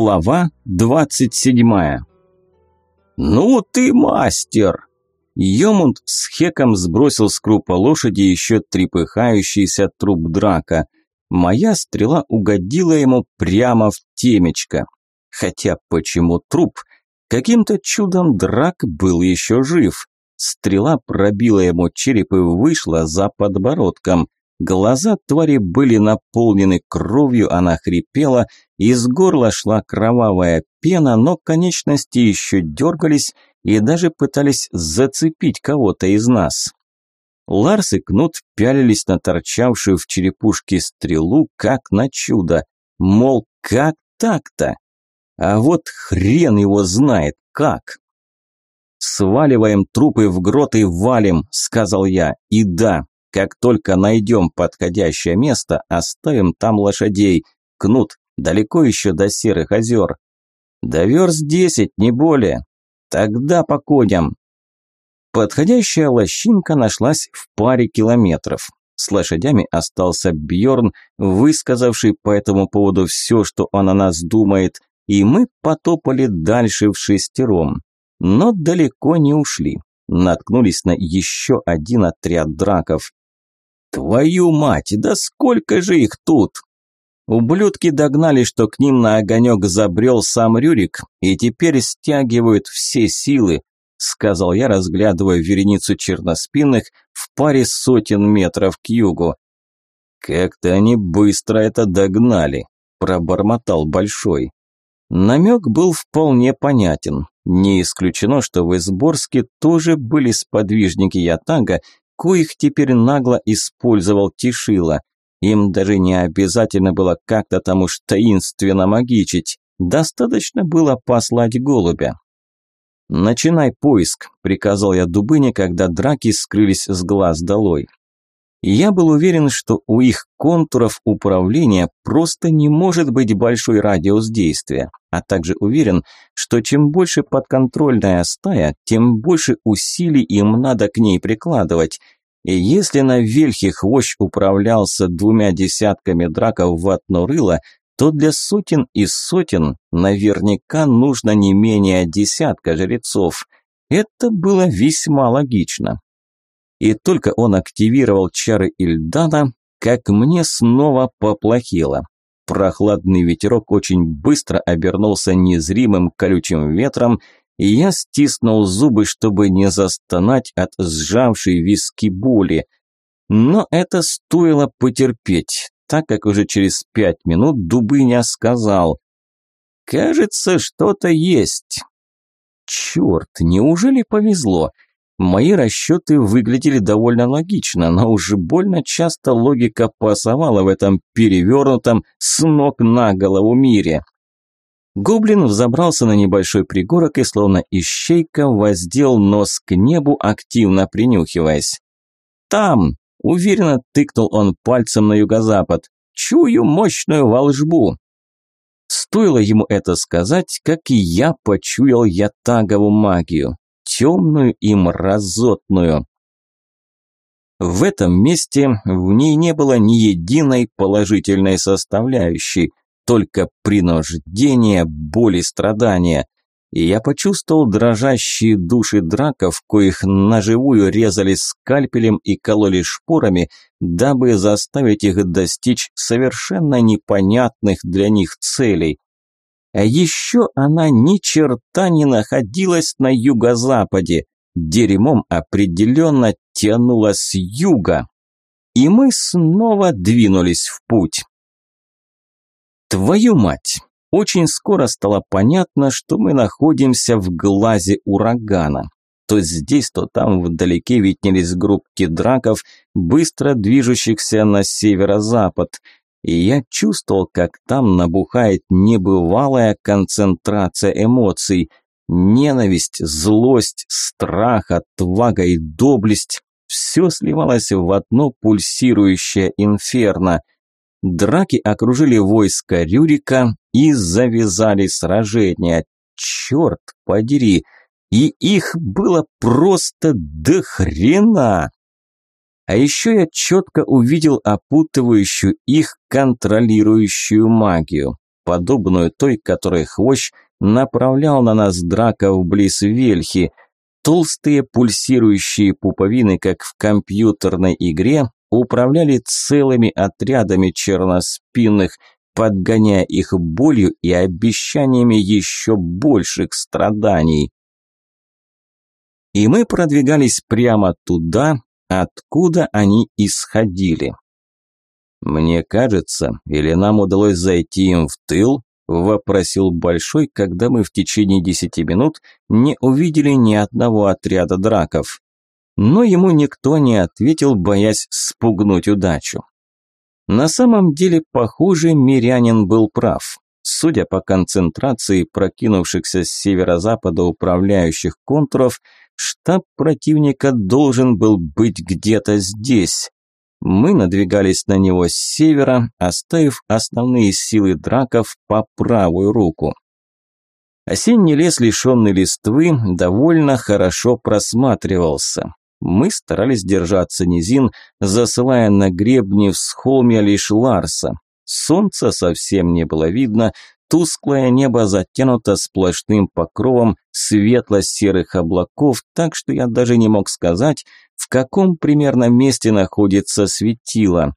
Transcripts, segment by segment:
Глава двадцать седьмая. «Ну ты мастер!» Йомунд с хеком сбросил с крупа лошади еще трепыхающийся труп драка. Моя стрела угодила ему прямо в темечко. Хотя почему труп? Каким-то чудом драк был еще жив. Стрела пробила ему череп и вышла за подбородком. Глаза твари были наполнены кровью, она хрипела, из горла шла кровавая пена, но конечности еще дергались и даже пытались зацепить кого-то из нас. Ларс и Кнут пялились на торчавшую в черепушке стрелу, как на чудо. Мол, как так-то? А вот хрен его знает, как. «Сваливаем трупы в грот и валим», – сказал я. «И да, как только найдем подходящее место, оставим там лошадей. Кнут, далеко еще до Серых озер?» «Да верст десять, не более. Тогда по коням». Подходящая лощинка нашлась в паре километров. С лошадями остался Бьорн, высказавший по этому поводу все, что он о нас думает, и мы потопали дальше в шестером но далеко не ушли. Наткнулись на еще один отряд драков. «Твою мать, да сколько же их тут!» Ублюдки догнали, что к ним на огонек забрел сам Рюрик, и теперь стягивают все силы, сказал я, разглядывая вереницу черноспинных в паре сотен метров к югу. «Как-то они быстро это догнали», – пробормотал Большой. Намек был вполне понятен. Не исключено, что в Изборске тоже были сподвижники Ятага, коих теперь нагло использовал Тишила. Им даже не обязательно было как-то там уж таинственно магичить, достаточно было послать голубя. «Начинай поиск», – приказал я Дубыне, когда драки скрылись с глаз долой. Я был уверен, что у их контуров управления просто не может быть большой радиус действия, а также уверен, что чем больше подконтрольная стая, тем больше усилий им надо к ней прикладывать. И если на Вельхе хвощ управлялся двумя десятками драков в одно рыло, то для сотен и сотен наверняка нужно не менее десятка жрецов. Это было весьма логично. И только он активировал чары Ильдана, как мне снова поплохело. Прохладный ветерок очень быстро обернулся незримым колючим ветром, и я стиснул зубы, чтобы не застонать от сжавшей виски боли. Но это стоило потерпеть, так как уже через пять минут Дубыня сказал «Кажется, что-то есть». Черт, неужели повезло? Мои расчеты выглядели довольно логично, но уже больно часто логика пасовала в этом перевернутом с ног на голову мире. Гоблин взобрался на небольшой пригорок и словно ищейка воздел нос к небу, активно принюхиваясь. «Там!» – уверенно тыкнул он пальцем на юго-запад. «Чую мощную волжбу!» Стоило ему это сказать, как и я почуял ятагову магию темную и мразотную. В этом месте в ней не было ни единой положительной составляющей, только принуждение, боль страдания. И я почувствовал дрожащие души драков, коих наживую резали скальпелем и кололи шпорами, дабы заставить их достичь совершенно непонятных для них целей. А еще она ни черта не находилась на юго-западе. Дерьмом определенно тянуло с юга. И мы снова двинулись в путь. Твою мать! Очень скоро стало понятно, что мы находимся в глазе урагана. То здесь, то там вдалеке виднелись группки драков, быстро движущихся на северо-запад – и я чувствовал, как там набухает небывалая концентрация эмоций. Ненависть, злость, страх, отвага и доблесть – все сливалось в одно пульсирующее инферно. Драки окружили войско Рюрика и завязали сражение. Черт подери! И их было просто до хрена! А еще я четко увидел опутывающую их контролирующую магию. подобную той, которой хвощ направлял на нас драков близ Вельхи. Толстые пульсирующие пуповины, как в компьютерной игре, управляли целыми отрядами черноспинных, подгоняя их болью и обещаниями еще больших страданий. И мы продвигались прямо туда, откуда они исходили. «Мне кажется, или нам удалось зайти им в тыл?» – вопросил Большой, когда мы в течение десяти минут не увидели ни одного отряда драков. Но ему никто не ответил, боясь спугнуть удачу. На самом деле, похоже, мирянин был прав. Судя по концентрации прокинувшихся с северо-запада управляющих контуров, штаб противника должен был быть где-то здесь. Мы надвигались на него с севера, оставив основные силы драков по правую руку. Осенний лес, лишенный листвы, довольно хорошо просматривался. Мы старались держаться низин, засылая на гребни в схолме лишь Ларса. Солнца совсем не было видно, тусклое небо затянуто сплошным покровом светло-серых облаков, так что я даже не мог сказать, в каком примерно месте находится светило.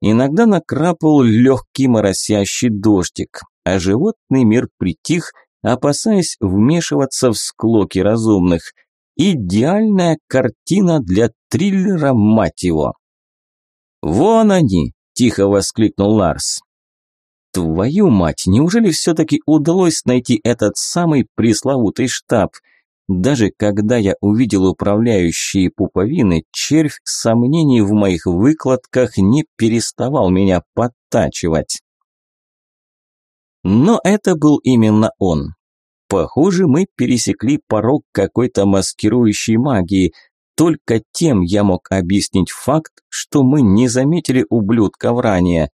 Иногда накрапывал легкий моросящий дождик, а животный мир притих, опасаясь вмешиваться в склоки разумных. Идеальная картина для триллера, мать его. «Вон они!» – тихо воскликнул Ларс. «Твою мать, неужели все-таки удалось найти этот самый пресловутый штаб?» Даже когда я увидел управляющие пуповины, червь сомнений в моих выкладках не переставал меня подтачивать. Но это был именно он. Похоже, мы пересекли порог какой-то маскирующей магии. Только тем я мог объяснить факт, что мы не заметили ублюдков ранее.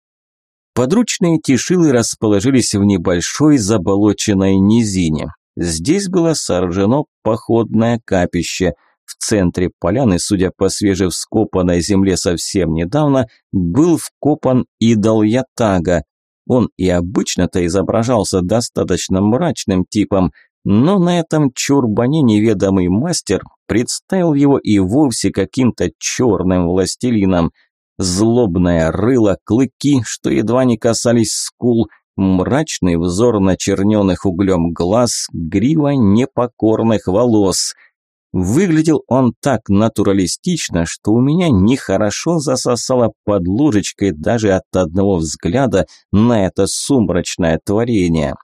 Подручные тишилы расположились в небольшой заболоченной низине. Здесь было сооружено походное капище. В центре поляны, судя по свежевскопанной земле совсем недавно, был вкопан идол Ятага. Он и обычно-то изображался достаточно мрачным типом, но на этом чурбане неведомый мастер представил его и вовсе каким-то черным властелином. Злобное рыло, клыки, что едва не касались скул – Мрачный взор начерненных углем глаз, грива непокорных волос. Выглядел он так натуралистично, что у меня нехорошо засосало под ложечкой даже от одного взгляда на это сумрачное творение.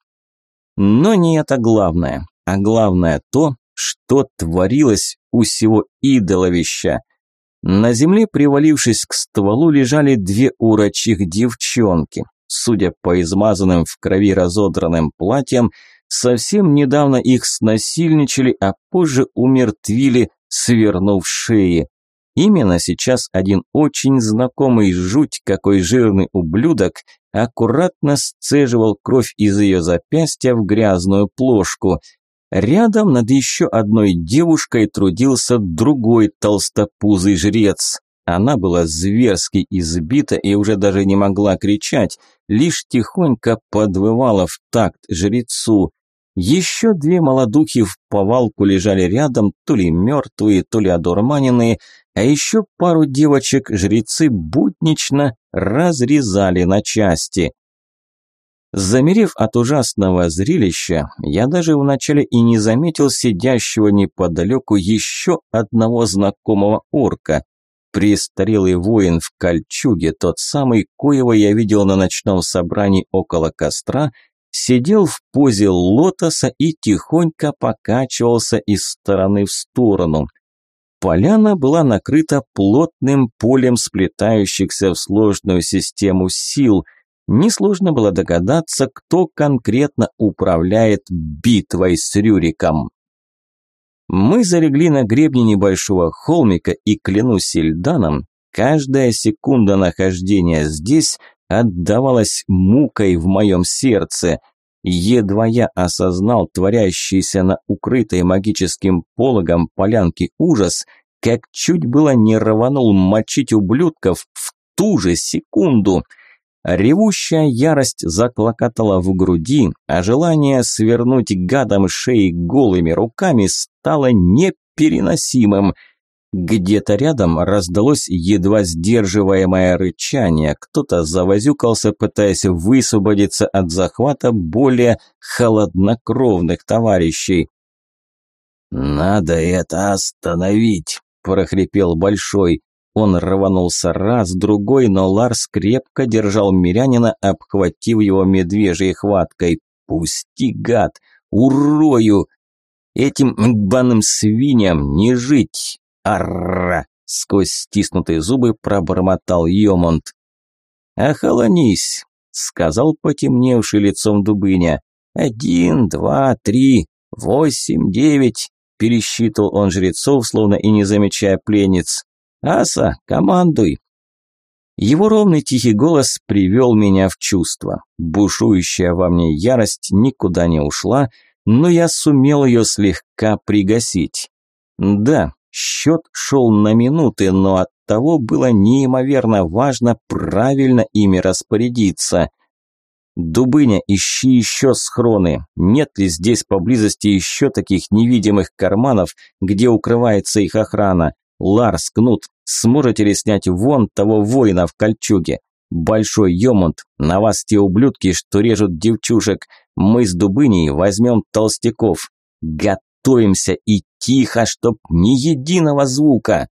Но не это главное, а главное то, что творилось у всего идоловища. На земле, привалившись к стволу, лежали две урочих девчонки судя по измазанным в крови разодранным платьям, совсем недавно их снасильничали, а позже умертвили, свернув шеи. Именно сейчас один очень знакомый жуть, какой жирный ублюдок, аккуратно сцеживал кровь из ее запястья в грязную плошку. Рядом над еще одной девушкой трудился другой толстопузый жрец. Она была зверски избита и уже даже не могла кричать, лишь тихонько подвывала в такт жрецу. Еще две молодухи в повалку лежали рядом, то ли мертвые, то ли одурманенные, а еще пару девочек жрецы буднично разрезали на части. Замерев от ужасного зрелища, я даже вначале и не заметил сидящего неподалеку еще одного знакомого орка. Престарелый воин в кольчуге, тот самый, коего я видел на ночном собрании около костра, сидел в позе лотоса и тихонько покачивался из стороны в сторону. Поляна была накрыта плотным полем сплетающихся в сложную систему сил. Несложно было догадаться, кто конкретно управляет битвой с Рюриком. Мы залегли на гребне небольшого холмика, и, клянусь Сельданом, каждая секунда нахождения здесь отдавалась мукой в моем сердце. Едва я осознал творящийся на укрытой магическим пологом полянке ужас, как чуть было не рванул мочить ублюдков в ту же секунду. Ревущая ярость заклокотала в груди, а желание свернуть гадом шеи голыми руками стало непереносимым. Где-то рядом раздалось едва сдерживаемое рычание, кто-то завозюкался, пытаясь высвободиться от захвата более холоднокровных товарищей. «Надо это остановить», – прохрипел Большой. Он рванулся раз, другой, но Ларс крепко держал мирянина, обхватив его медвежьей хваткой. «Пусти, гад! Урою! Этим банным свиньям не жить! Арра!» Сквозь стиснутые зубы пробормотал Йомонт. «Охолонись!» – сказал потемневший лицом Дубыня. «Один, два, три, восемь, девять!» – пересчитывал он жрецов, словно и не замечая пленниц. «Аса, командуй!» Его ровный тихий голос привел меня в чувство. Бушующая во мне ярость никуда не ушла, но я сумел ее слегка пригасить. Да, счет шел на минуты, но от того было неимоверно важно правильно ими распорядиться. «Дубыня, ищи еще схроны. Нет ли здесь поблизости еще таких невидимых карманов, где укрывается их охрана? Ларс, Кнут, сможете ли снять вон того воина в кольчуге? Большой Йомунд, на вас те ублюдки, что режут девчушек. Мы с Дубыней возьмем толстяков. Готовимся и тихо, чтоб ни единого звука.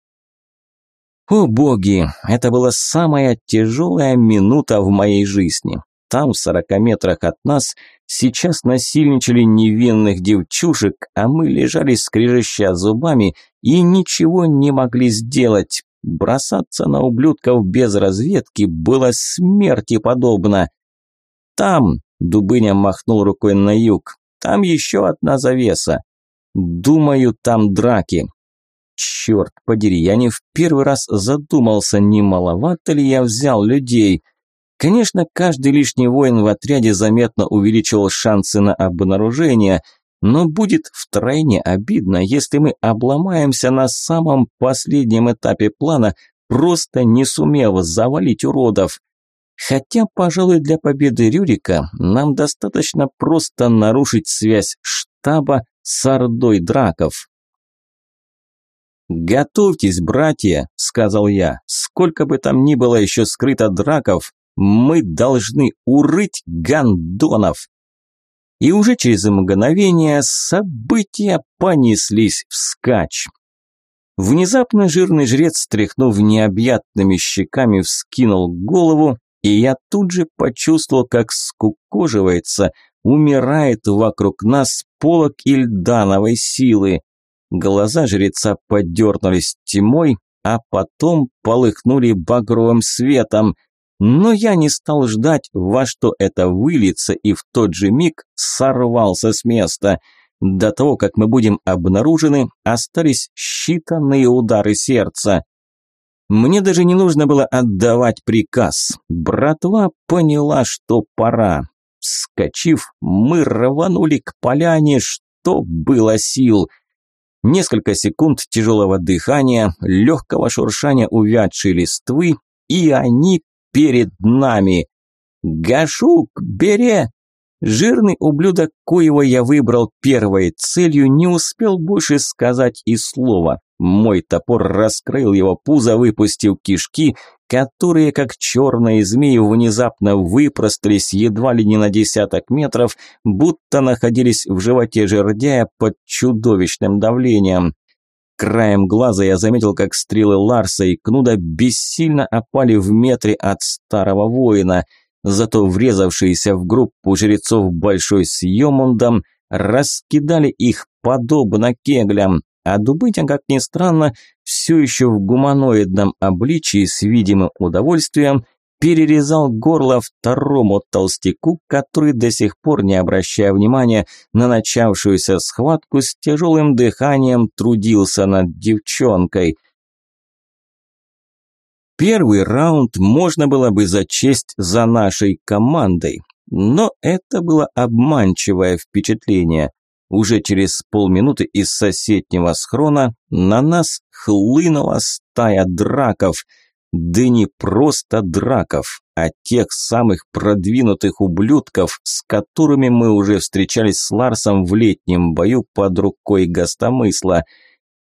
О боги, это была самая тяжелая минута в моей жизни. Там, в сорока метрах от нас, сейчас насильничали невинных девчушек, а мы лежали скрежеща зубами и ничего не могли сделать. Бросаться на ублюдков без разведки было смерти подобно. «Там!» – Дубыня махнул рукой на юг. «Там еще одна завеса. Думаю, там драки. Черт подери, я не в первый раз задумался, не маловато ли я взял людей». Конечно, каждый лишний воин в отряде заметно увеличивал шансы на обнаружение, но будет втройне обидно, если мы обломаемся на самом последнем этапе плана, просто не сумев завалить уродов. Хотя, пожалуй, для победы Рюрика нам достаточно просто нарушить связь штаба с ордой драков. «Готовьтесь, братья», – сказал я. «Сколько бы там ни было еще скрыто драков, мы должны урыть гандонов. И уже через мгновение события понеслись вскачь. Внезапно жирный жрец, стряхнув необъятными щеками, вскинул голову, и я тут же почувствовал, как скукоживается, умирает вокруг нас полок ильдановой силы. Глаза жреца подернулись тьмой, а потом полыхнули багровым светом – но я не стал ждать, во что это выльется, и в тот же миг сорвался с места. До того, как мы будем обнаружены, остались считанные удары сердца. Мне даже не нужно было отдавать приказ. Братва поняла, что пора. Вскочив, мы рванули к поляне, что было сил. Несколько секунд тяжелого дыхания, легкого шуршания увядшей листвы, и они перед нами. «Гашук, бере!» Жирный ублюдок, коего я выбрал первой целью, не успел больше сказать и слова. Мой топор раскрыл его пузо, выпустив кишки, которые, как черные змеи, внезапно выпростались едва ли не на десяток метров, будто находились в животе жердяя под чудовищным давлением. Краем глаза я заметил, как стрелы Ларса и Кнуда бессильно опали в метре от старого воина, зато врезавшиеся в группу жрецов Большой с Йомундом раскидали их подобно кеглям, а Дубытя, как ни странно, все еще в гуманоидном обличии с видимым удовольствием перерезал горло второму толстяку, который до сих пор, не обращая внимания на начавшуюся схватку, с тяжелым дыханием трудился над девчонкой. Первый раунд можно было бы зачесть за нашей командой, но это было обманчивое впечатление. Уже через полминуты из соседнего схрона на нас хлынула стая драков – да не просто драков, а тех самых продвинутых ублюдков, с которыми мы уже встречались с Ларсом в летнем бою под рукой гостомысла.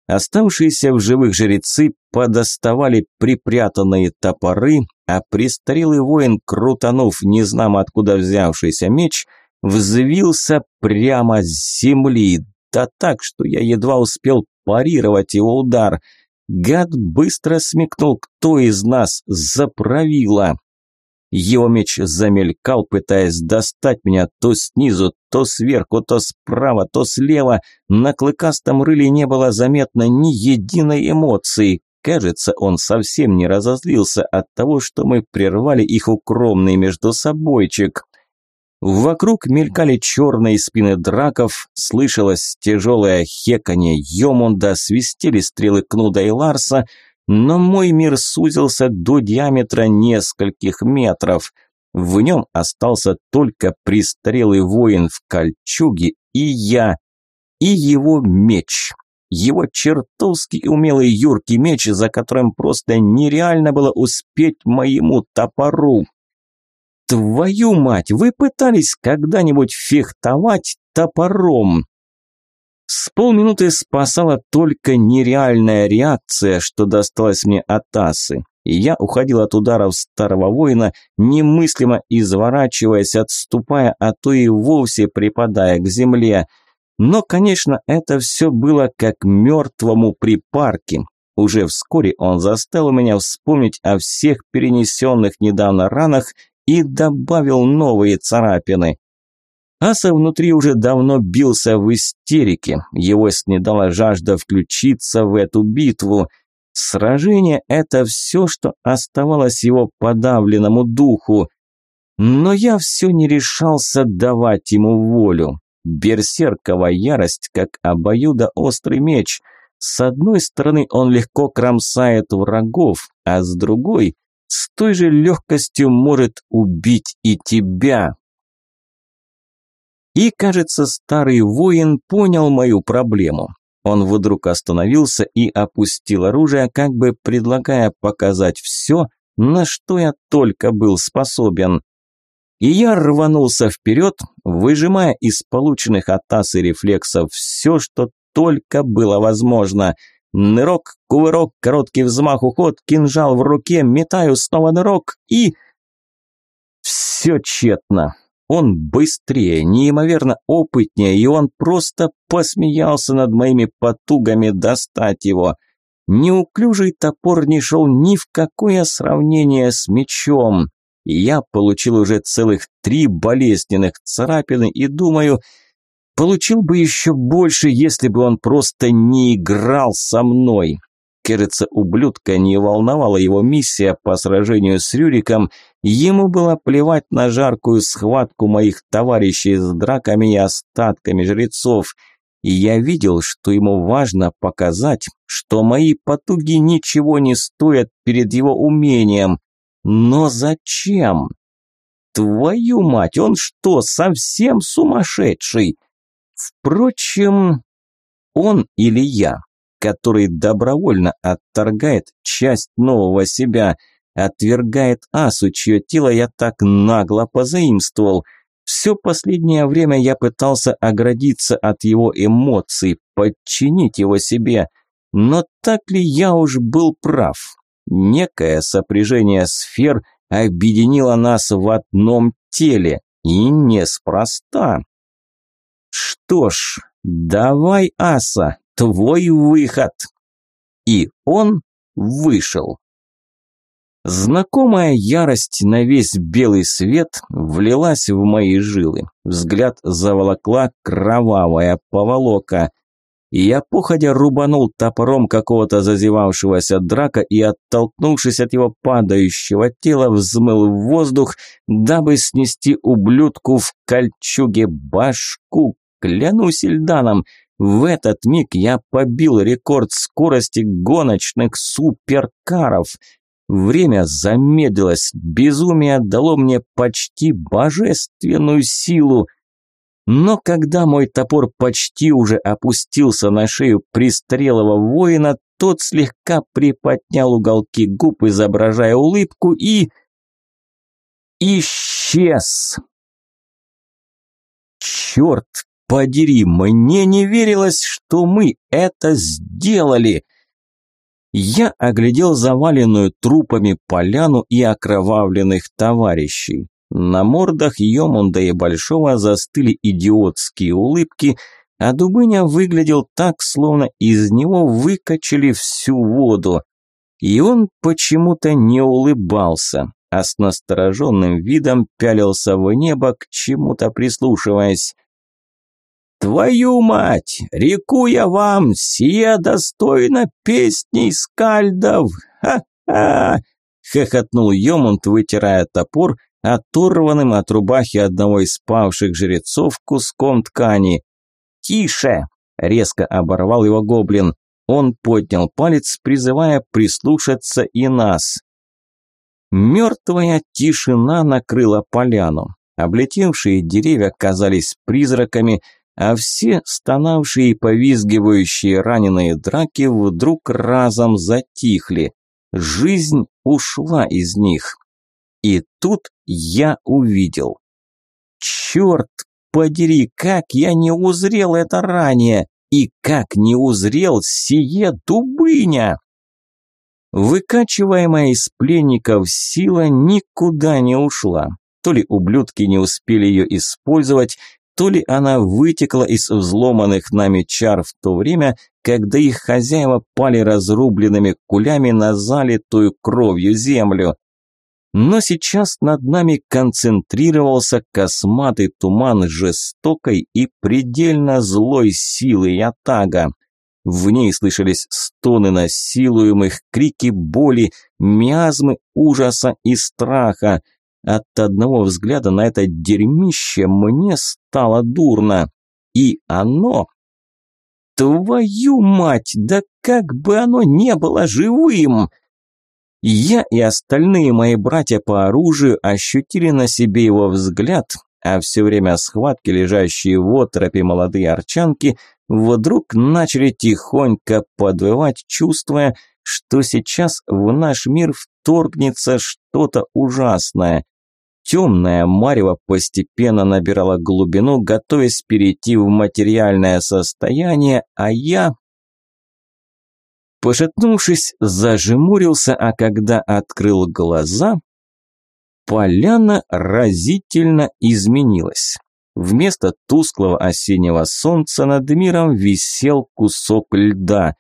Оставшиеся в живых жрецы подоставали припрятанные топоры, а престарелый воин, крутанув незнамо откуда взявшийся меч, взвился прямо с земли, да так, что я едва успел парировать его удар – Гад быстро смекнул, кто из нас заправила. Его меч замелькал, пытаясь достать меня то снизу, то сверху, то справа, то слева. На клыкастом рыле не было заметно ни единой эмоции. Кажется, он совсем не разозлился от того, что мы прервали их укромный между собойчик. Вокруг мелькали черные спины драков, слышалось тяжелое хеканье Йомунда, свистели стрелы Кнуда и Ларса, но мой мир сузился до диаметра нескольких метров. В нем остался только престарелый воин в кольчуге и я, и его меч. Его чертовски умелый юркий меч, за которым просто нереально было успеть моему топору. Твою мать, вы пытались когда-нибудь фехтовать топором? С полминуты спасала только нереальная реакция, что досталась мне от Асы. Я уходил от ударов старого воина, немыслимо изворачиваясь, отступая, а то и вовсе припадая к земле. Но, конечно, это все было как мертвому припарке. Уже вскоре он заставил меня вспомнить о всех перенесенных недавно ранах и добавил новые царапины. Аса внутри уже давно бился в истерике, его снедала жажда включиться в эту битву. Сражение – это все, что оставалось его подавленному духу. Но я все не решался давать ему волю. Берсеркова ярость, как обоюдоострый меч. С одной стороны он легко кромсает врагов, а с другой с той же легкостью может убить и тебя. И, кажется, старый воин понял мою проблему. Он вдруг остановился и опустил оружие, как бы предлагая показать все, на что я только был способен. И я рванулся вперед, выжимая из полученных от Асы рефлексов все, что только было возможно – Нырок, кувырок, короткий взмах, уход, кинжал в руке, метаю, снова нырок и... Все тщетно. Он быстрее, неимоверно опытнее, и он просто посмеялся над моими потугами достать его. Неуклюжий топор не шел ни в какое сравнение с мечом. Я получил уже целых три болезненных царапины и думаю, Получил бы еще больше, если бы он просто не играл со мной. Кажется, ублюдка не волновала его миссия по сражению с Рюриком, ему было плевать на жаркую схватку моих товарищей с драками и остатками жрецов, и я видел, что ему важно показать, что мои потуги ничего не стоят перед его умением. Но зачем? Твою мать, он что, совсем сумасшедший? Впрочем, он или я, который добровольно отторгает часть нового себя, отвергает асу, чье тело я так нагло позаимствовал. Все последнее время я пытался оградиться от его эмоций, подчинить его себе. Но так ли я уж был прав? Некое сопряжение сфер объединило нас в одном теле, и неспроста. Что ж, давай, Аса, твой выход. И он вышел. Знакомая ярость на весь белый свет влилась в мои жилы. Взгляд заволокла кровавая поволока. И я походя рубанул топором какого-то зазевавшегося драка и, оттолкнувшись от его падающего тела, взмыл в воздух, дабы снести ублюдку в кольчуге башку Клянусь Ильданом, в этот миг я побил рекорд скорости гоночных суперкаров. Время замедлилось, безумие дало мне почти божественную силу. Но когда мой топор почти уже опустился на шею престарелого воина, тот слегка приподнял уголки губ, изображая улыбку, и... исчез. Черт подери, мне не верилось, что мы это сделали. Я оглядел заваленную трупами поляну и окровавленных товарищей. На мордах Йомунда и Большого застыли идиотские улыбки, а Дубыня выглядел так, словно из него выкачали всю воду. И он почему-то не улыбался, а с настороженным видом пялился в небо, к чему-то прислушиваясь. «Твою мать! Реку я вам, сия достойна песней скальдов! Ха-ха!» – хохотнул Йомунд, вытирая топор, оторванным от рубахи одного из спавших жрецов куском ткани. «Тише!» – резко оборвал его гоблин. Он поднял палец, призывая прислушаться и нас. Мертвая тишина накрыла поляну. Облетевшие деревья казались призраками, а все стонавшие и повизгивающие раненые драки вдруг разом затихли. Жизнь ушла из них. И тут я увидел. Черт подери, как я не узрел это ранее, и как не узрел сие дубыня! Выкачиваемая из пленников сила никуда не ушла. То ли ублюдки не успели ее использовать, то ли она вытекла из взломанных нами чар в то время, когда их хозяева пали разрубленными кулями на залитую кровью землю. Но сейчас над нами концентрировался косматый туман жестокой и предельно злой силы Ятага. В ней слышались стоны насилуемых, крики боли, миазмы ужаса и страха. От одного взгляда на это дерьмище мне стало дурно. И оно... Твою мать, да как бы оно не было живым! Я и остальные мои братья по оружию ощутили на себе его взгляд, а все время схватки, лежащие в отропе молодые арчанки, вдруг начали тихонько подвывать, чувствуя, что сейчас в наш мир вторгнется что-то ужасное. Темная марево постепенно набирала глубину, готовясь перейти в материальное состояние, а я Пошатнувшись, зажмурился, а когда открыл глаза, поляна разительно изменилась. Вместо тусклого осеннего солнца над миром висел кусок льда.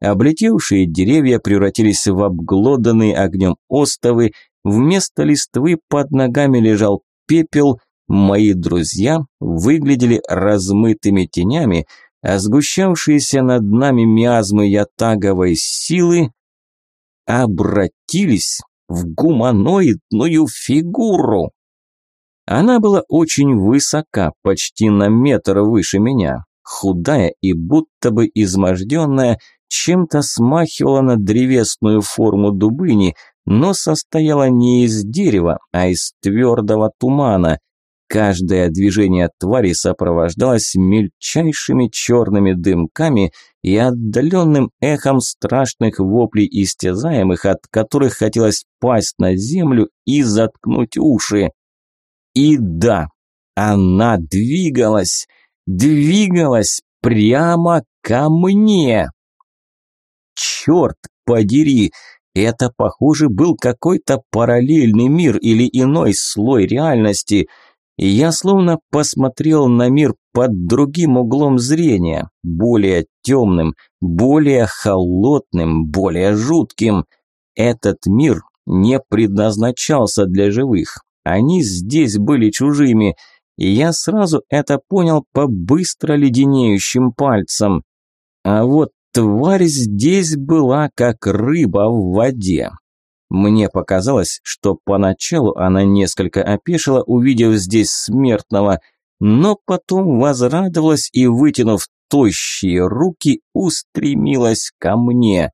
Облетевшие деревья превратились в обглоданные огнем остовы, вместо листвы под ногами лежал пепел, мои друзья выглядели размытыми тенями, а сгущавшиеся над нами миазмы ятаговой силы обратились в гуманоидную фигуру. Она была очень высока, почти на метр выше меня, худая и будто бы изможденная, чем-то смахивала на древесную форму дубыни, но состояла не из дерева, а из твердого тумана – Каждое движение твари сопровождалось мельчайшими черными дымками и отдаленным эхом страшных воплей истязаемых, от которых хотелось пасть на землю и заткнуть уши. И да, она двигалась, двигалась прямо ко мне. Черт подери, это, похоже, был какой-то параллельный мир или иной слой реальности – и я словно посмотрел на мир под другим углом зрения, более темным, более холодным, более жутким. Этот мир не предназначался для живых. Они здесь были чужими, и я сразу это понял по быстро леденеющим пальцам. А вот тварь здесь была как рыба в воде. Мне показалось, что поначалу она несколько опешила, увидев здесь смертного, но потом возрадовалась и, вытянув тощие руки, устремилась ко мне.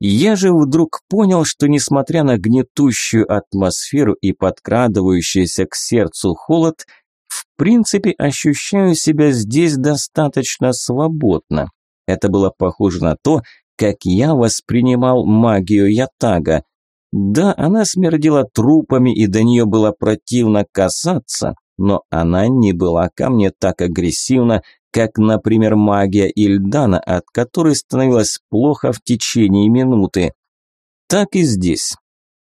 Я же вдруг понял, что несмотря на гнетущую атмосферу и подкрадывающийся к сердцу холод, в принципе ощущаю себя здесь достаточно свободно. Это было похоже на то, как я воспринимал магию Ятага. Да, она смердела трупами, и до нее было противно касаться, но она не была ко мне так агрессивна, как, например, магия Ильдана, от которой становилось плохо в течение минуты. Так и здесь.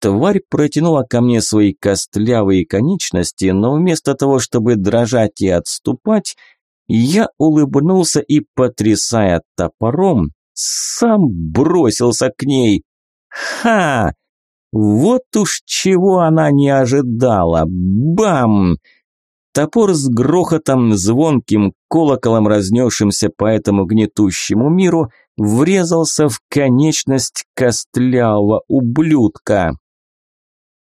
Тварь протянула ко мне свои костлявые конечности, но вместо того, чтобы дрожать и отступать, я улыбнулся и, потрясая топором, сам бросился к ней. Ха! Вот уж чего она не ожидала. Бам! Топор с грохотом, звонким колоколом, разнесшимся по этому гнетущему миру, врезался в конечность костлявого ублюдка.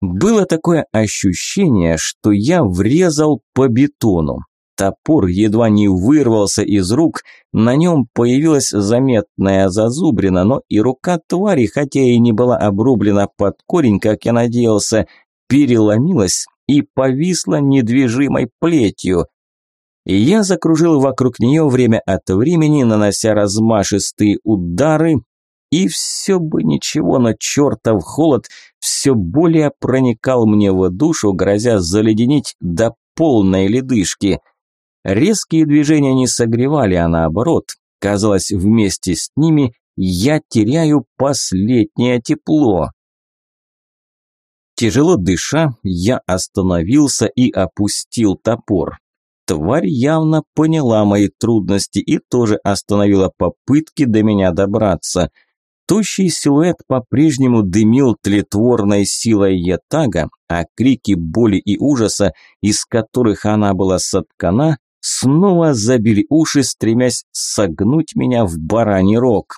Было такое ощущение, что я врезал по бетону. Топор едва не вырвался из рук, на нем появилась заметная зазубрина, но и рука твари, хотя и не была обрублена под корень, как я надеялся, переломилась и повисла недвижимой плетью. Я закружил вокруг нее время от времени, нанося размашистые удары, и все бы ничего, но чертов холод все более проникал мне в душу, грозя заледенить до полной ледышки. Резкие движения не согревали, а наоборот, казалось, вместе с ними я теряю последнее тепло. Тяжело дыша, я остановился и опустил топор. Тварь явно поняла мои трудности и тоже остановила попытки до меня добраться. Тощий силуэт по-прежнему дымил тлетворной силой Ятага, а крики боли и ужаса, из которых она была соткана, снова забили уши, стремясь согнуть меня в бараний рог.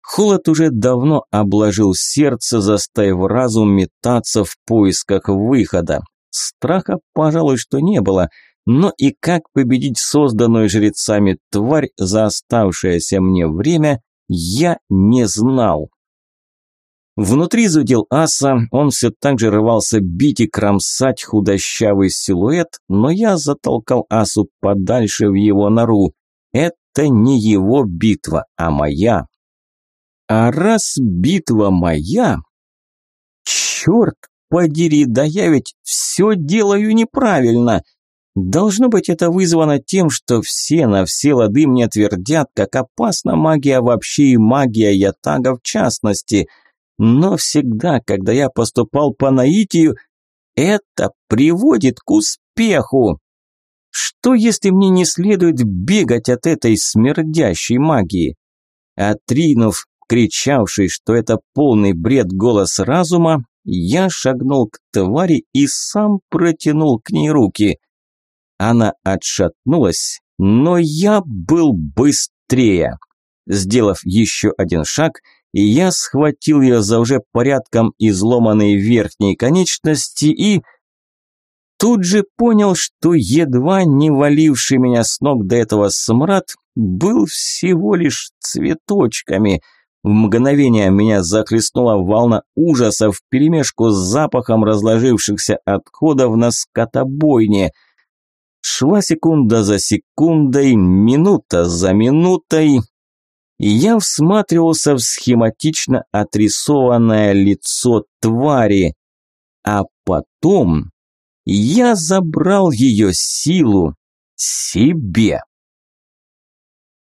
Холод уже давно обложил сердце, заставив разум метаться в поисках выхода. Страха, пожалуй, что не было, но и как победить созданную жрецами тварь за оставшееся мне время, я не знал. Внутри зудел аса, он все так же рвался бить и кромсать худощавый силуэт, но я затолкал асу подальше в его нору. Это не его битва, а моя. А раз битва моя... Черт подери, да я ведь все делаю неправильно. Должно быть, это вызвано тем, что все на все лады мне твердят, как опасна магия вообще и магия Ятага в частности. Но всегда, когда я поступал по наитию, это приводит к успеху. Что, если мне не следует бегать от этой смердящей магии? Отринув кричавший, что это полный бред голос разума, я шагнул к твари и сам протянул к ней руки. Она отшатнулась, но я был быстрее. Сделав еще один шаг, я схватил ее за уже порядком изломанные верхние конечности и... Тут же понял, что едва не валивший меня с ног до этого смрад был всего лишь цветочками – в мгновение меня захлестнула волна ужаса вперемешку с запахом разложившихся отходов на скотобойне. Шла секунда за секундой, минута за минутой, и я всматривался в схематично отрисованное лицо твари. А потом я забрал ее силу себе.